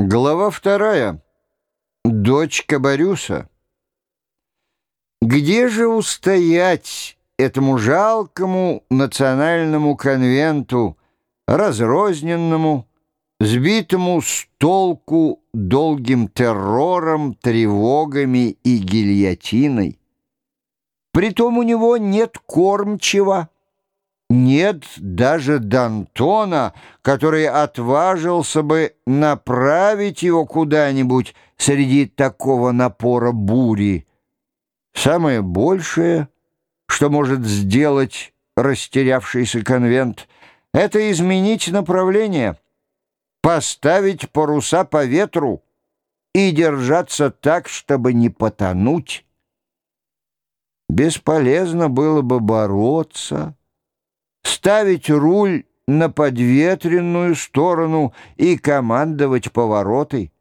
Глава вторая. Дочь Кабарюса. Где же устоять этому жалкому национальному конвенту, разрозненному, сбитому с толку долгим террором, тревогами и гильотиной? Притом у него нет кормчего, нет даже Д'Антона, который отважился бы направить его куда-нибудь среди такого напора бури. Самое большее, что может сделать растерявшийся конвент, это изменить направление, поставить паруса по ветру и держаться так, чтобы не потонуть. Бесполезно было бы бороться, ставить руль на подветренную сторону и командовать поворотой.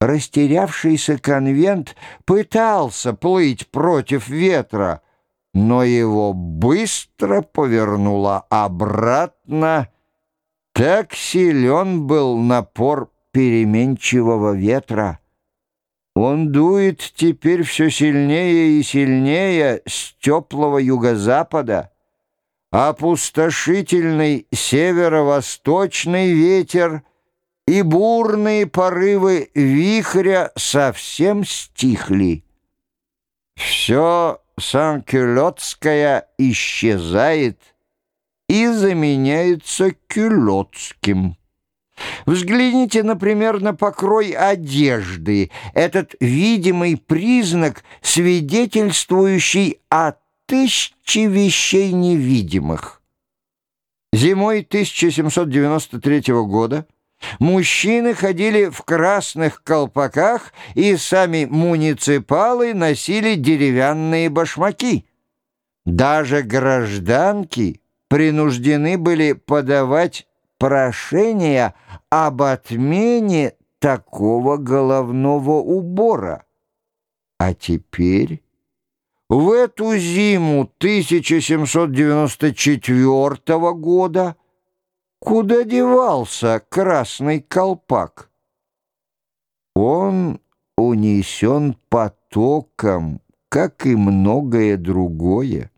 Растерявшийся конвент пытался плыть против ветра, но его быстро повернуло обратно. Так силен был напор переменчивого ветра. Он дует теперь все сильнее и сильнее с теплого юго-запада опустошительный северо-восточный ветер и бурные порывы вихря совсем стихли. Все санкюлотское исчезает и заменяется кюлотским. Взгляните, например, на покрой одежды, этот видимый признак, свидетельствующий о тысячи вещей невидимых. Зимой 1793 года мужчины ходили в красных колпаках, и сами муниципалы носили деревянные башмаки. Даже гражданки принуждены были подавать прошение об отмене такого головного убора. А теперь... В эту зиму 1794 года куда девался красный колпак? Он унесен потоком, как и многое другое.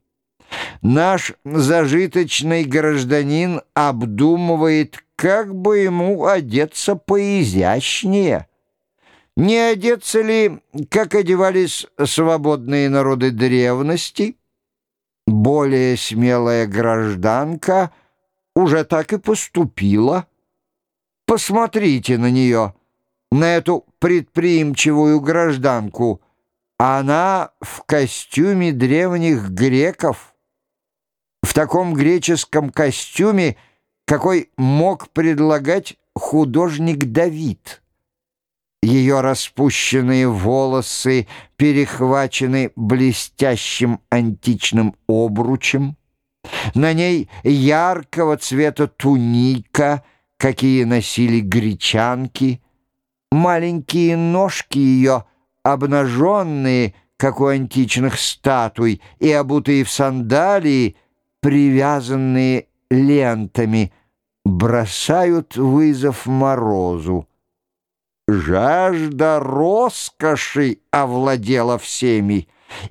Наш зажиточный гражданин обдумывает, как бы ему одеться поизящнее – не одеться ли, как одевались свободные народы древности? Более смелая гражданка уже так и поступила. Посмотрите на нее, на эту предприимчивую гражданку. Она в костюме древних греков. В таком греческом костюме, какой мог предлагать художник Давид. Ее распущенные волосы перехвачены блестящим античным обручем. На ней яркого цвета туника, какие носили гречанки. Маленькие ножки ее, обнаженные, как у античных статуй, и обутые в сандалии, привязанные лентами, бросают вызов морозу. Жажда роскоши овладела всеми.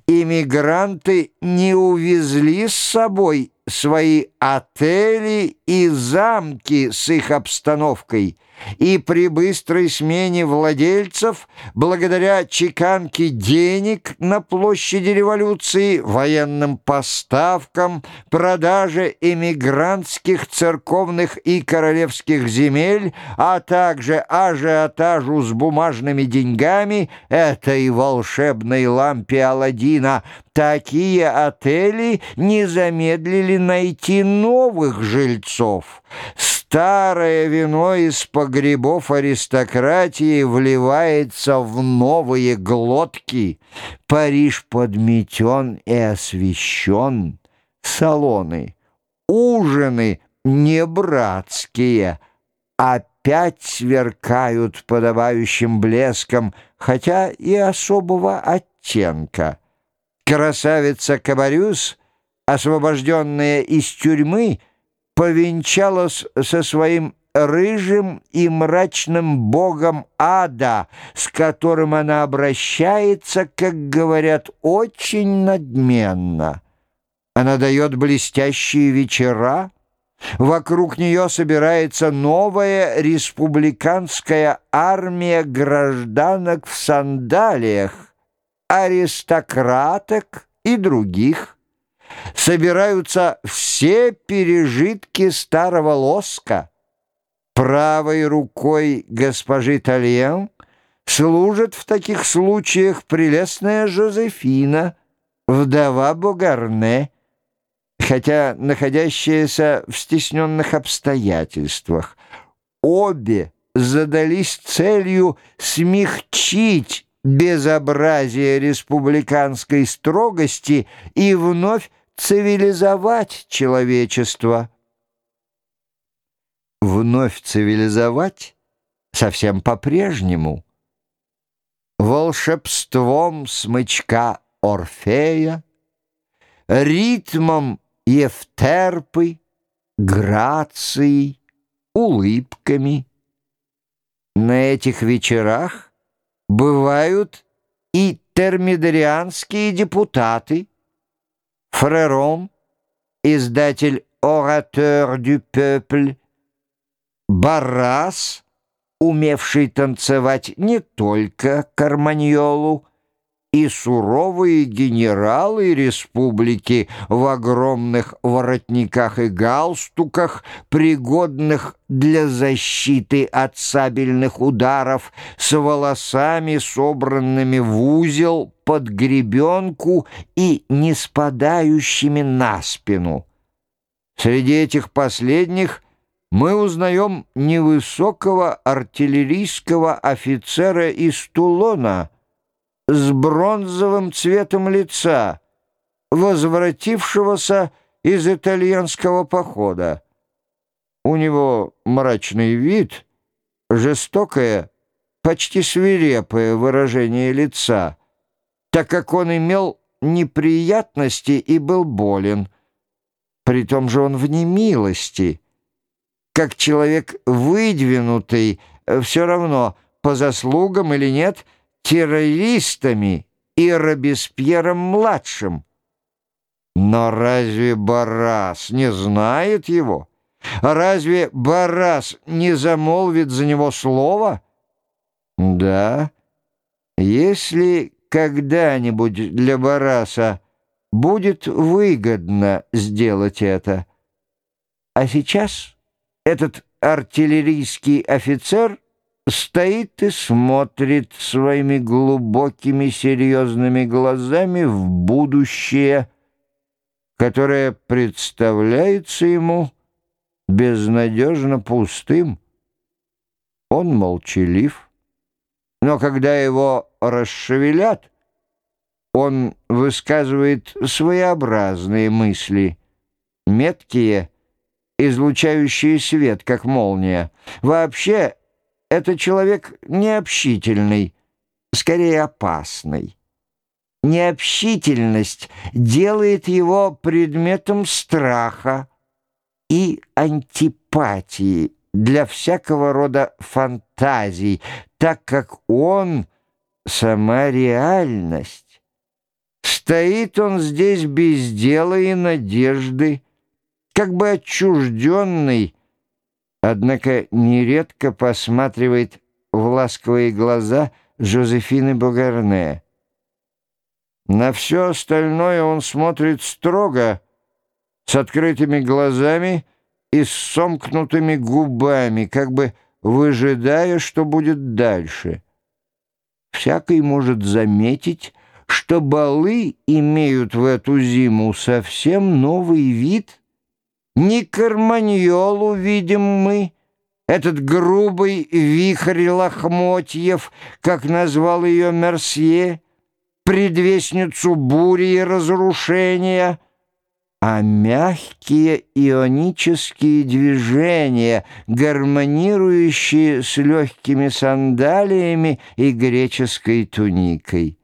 Иммигранты не увезли с собой свои отели и замки с их обстановкой – и при быстрой смене владельцев, благодаря чеканке денег на площади революции, военным поставкам, продаже эмигрантских церковных и королевских земель, а также ажиотажу с бумажными деньгами, этой волшебной лампе Аладдина, такие отели не замедлили найти новых жильцов. Старое вино из погребов аристократии вливается в новые глотки. Париж подметен и освещен. Салоны, ужины не братские, опять сверкают подобающим блеском, хотя и особого оттенка. Красавица Кабарюс, освобожденная из тюрьмы, повенчалась со своим рыжим и мрачным богом ада, с которым она обращается, как говорят, очень надменно. Она дает блестящие вечера, Вокруг нее собирается новая республиканская армия гражданок в сандалиях, аристократок и других. Собираются все пережитки старого лоска. Правой рукой госпожи Тальен служит в таких случаях прелестная Жозефина, вдова Богарне, хотя находящаяся в стесненных обстоятельствах. Обе задались целью смягчить безобразие республиканской строгости и вновь цивилизовать человечество. Вновь цивилизовать совсем по-прежнему. Волшебством смычка Орфея, ритмом Евтерпой, грацией, улыбками. На этих вечерах бывают и термидорианские депутаты. Фрером, издатель «Оратeur du peuple», Баррас, умевший танцевать не только карманьолу, и суровые генералы республики в огромных воротниках и галстуках, пригодных для защиты от сабельных ударов, с волосами, собранными в узел под гребенку и не спадающими на спину. Среди этих последних мы узнаем невысокого артиллерийского офицера из Тулона — с бронзовым цветом лица, возвратившегося из итальянского похода. У него мрачный вид, жестокое, почти свирепое выражение лица, так как он имел неприятности и был болен. При том же он в немилости. Как человек выдвинутый, все равно, по заслугам или нет — террористами и Робеспьером-младшим. Но разве Барас не знает его? Разве Барас не замолвит за него слово? Да, если когда-нибудь для Бараса будет выгодно сделать это. А сейчас этот артиллерийский офицер — стоит и смотрит своими глубокими серьезными глазами в будущее, которое представляется ему безнадежно пустым. Он молчалив, но когда его расшевелят, он высказывает своеобразные мысли, меткие, излучающие свет, как молния. Вообще, это человек необщительный, скорее опасный. Необщительность делает его предметом страха и антипатии для всякого рода фантазий, так как он — сама реальность. Стоит он здесь без дела и надежды, как бы отчужденный, однако нередко посматривает в ласковые глаза Жозефины Бугарне. На все остальное он смотрит строго, с открытыми глазами и с сомкнутыми губами, как бы выжидая, что будет дальше. Всякий может заметить, что балы имеют в эту зиму совсем новый вид — не карманьол увидим мы, этот грубый вихрь лохмотьев, как назвал ее Мерсье, предвестницу бури и разрушения, а мягкие ионические движения, гармонирующие с легкими сандалиями и греческой туникой.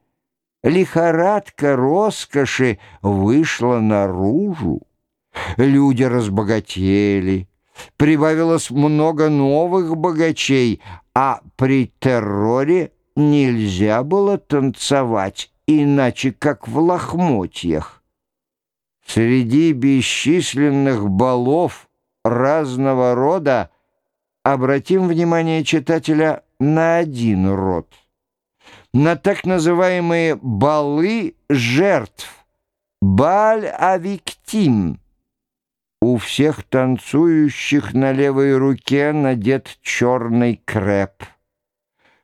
Лихорадка роскоши вышла наружу. Люди разбогатели, Прибавилось много новых богачей, а при терроре нельзя было танцевать, иначе как в лохмотьях. Среди бесчисленных балов разного рода обратим внимание читателя на один род. На так называемые балы жертв, баль-авиктим. У всех танцующих на левой руке надет черный креп.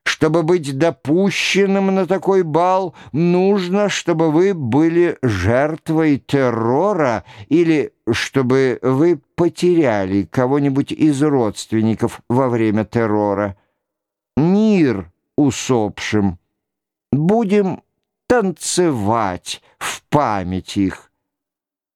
Чтобы быть допущенным на такой бал, нужно, чтобы вы были жертвой террора или чтобы вы потеряли кого-нибудь из родственников во время террора. Мир усопшим. Будем танцевать в память их.